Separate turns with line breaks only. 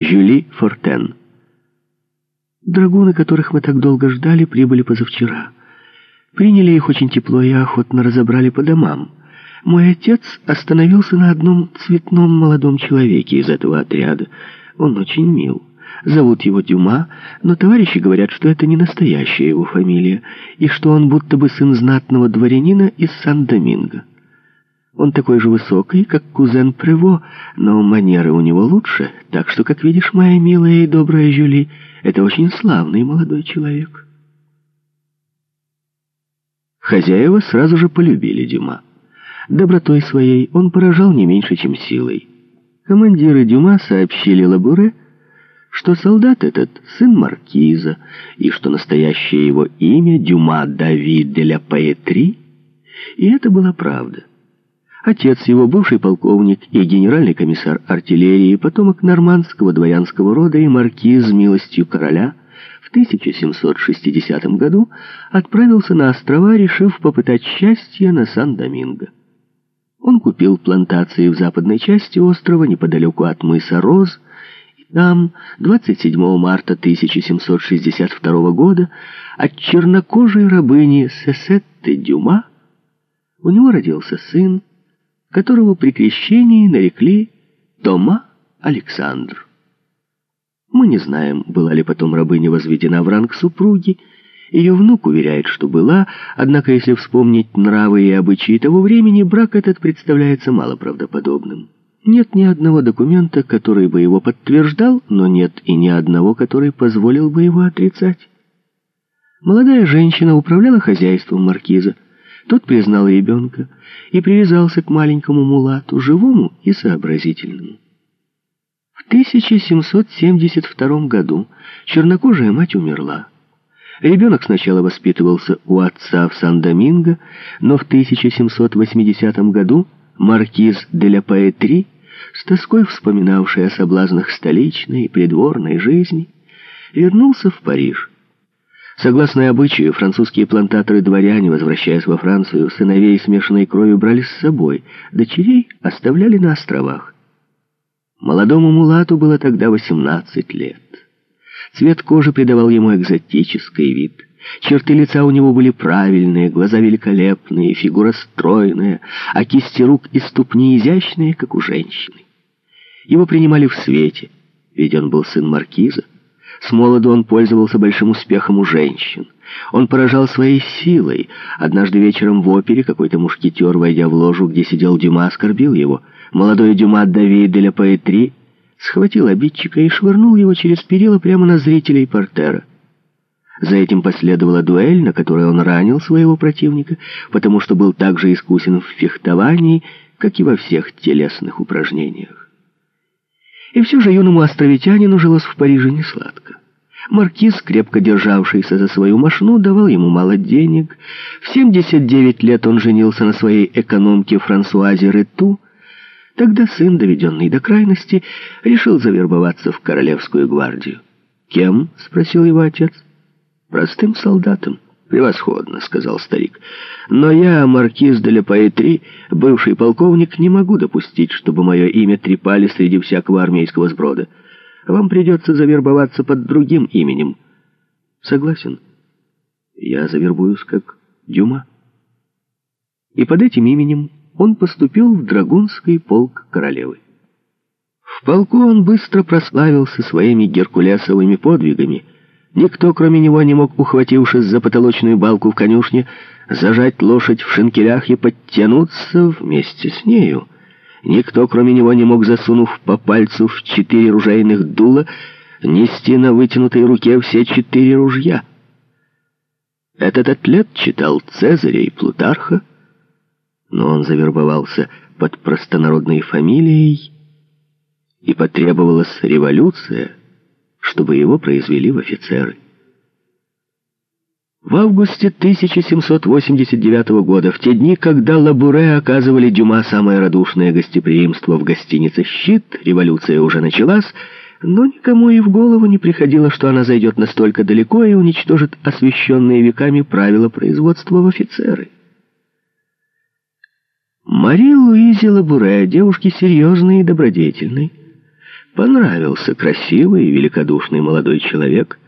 Жюли Фортен. Драгуны, которых мы так долго ждали, прибыли позавчера. Приняли их очень тепло и охотно разобрали по домам. Мой отец остановился на одном цветном молодом человеке из этого отряда. Он очень мил. Зовут его Дюма, но товарищи говорят, что это не настоящая его фамилия, и что он будто бы сын знатного дворянина из Сан-Доминго. Он такой же высокий, как кузен Прево, но манеры у него лучше, так что, как видишь, моя милая и добрая Жюли, это очень славный молодой человек. Хозяева сразу же полюбили Дюма. Добротой своей он поражал не меньше, чем силой. Командиры Дюма сообщили Лабуре, что солдат этот сын маркиза, и что настоящее его имя Дюма Давид де ля Паэтри, и это была правда. Отец его, бывший полковник и генеральный комиссар артиллерии, потомок нормандского дворянского рода и маркиз милостью короля, в 1760 году отправился на острова, решив попытать счастье на Сан-Доминго. Он купил плантации в западной части острова, неподалеку от мыса Роз, и там, 27 марта 1762 года, от чернокожей рабыни Сесетты Дюма у него родился сын, которого при крещении нарекли Тома Александр. Мы не знаем, была ли потом рабыня возведена в ранг супруги. Ее внук уверяет, что была, однако если вспомнить нравы и обычаи того времени, брак этот представляется малоправдоподобным. Нет ни одного документа, который бы его подтверждал, но нет и ни одного, который позволил бы его отрицать. Молодая женщина управляла хозяйством маркиза. Тот признал ребенка и привязался к маленькому мулату, живому и сообразительному. В 1772 году чернокожая мать умерла. Ребенок сначала воспитывался у отца в Сан-Доминго, но в 1780 году маркиз де ля Паэтри, с тоской вспоминавший о соблазнах столичной и придворной жизни, вернулся в Париж. Согласно обычаю, французские плантаторы-дворяне, возвращаясь во Францию, сыновей смешанной кровью брали с собой, дочерей оставляли на островах. Молодому мулату было тогда 18 лет. Цвет кожи придавал ему экзотический вид. Черты лица у него были правильные, глаза великолепные, фигура стройная, а кисти рук и ступни изящные, как у женщины. Его принимали в свете, ведь он был сын маркиза. С молоду он пользовался большим успехом у женщин. Он поражал своей силой. Однажды вечером в опере какой-то мушкетер, войдя в ложу, где сидел Дюма, оскорбил его. Молодой Дюма Давид де ля Поэтри схватил обидчика и швырнул его через перила прямо на зрителей портера. За этим последовала дуэль, на которой он ранил своего противника, потому что был так же искусен в фехтовании, как и во всех телесных упражнениях. И все же юному островитянину жилось в Париже не сладко. Маркиз, крепко державшийся за свою машину, давал ему мало денег. В 79 лет он женился на своей экономке Франсуазе Рету. Тогда сын, доведенный до крайности, решил завербоваться в Королевскую гвардию. «Кем?» — спросил его отец. «Простым солдатом». «Превосходно», — сказал старик. «Но я, маркиз де Лепаэтри, бывший полковник, не могу допустить, чтобы мое имя трепали среди всякого армейского сброда. Вам придется завербоваться под другим именем». «Согласен. Я завербуюсь как Дюма». И под этим именем он поступил в Драгунский полк королевы. В полку он быстро прославился своими геркулесовыми подвигами — Никто, кроме него, не мог, ухватившись за потолочную балку в конюшне, зажать лошадь в шинкелях и подтянуться вместе с нею. Никто, кроме него, не мог, засунув по пальцу в четыре ружейных дула, нести на вытянутой руке все четыре ружья. Этот атлет читал Цезаря и Плутарха, но он завербовался под простонародной фамилией, и потребовалась революция — чтобы его произвели в офицеры. В августе 1789 года, в те дни, когда Лабуре оказывали Дюма самое радушное гостеприимство в гостинице «Щит», революция уже началась, но никому и в голову не приходило, что она зайдет настолько далеко и уничтожит освященные веками правила производства в офицеры. Мари Луизе Лабуре, девушке серьезной и добродетельной, понравился красивый и великодушный молодой человек,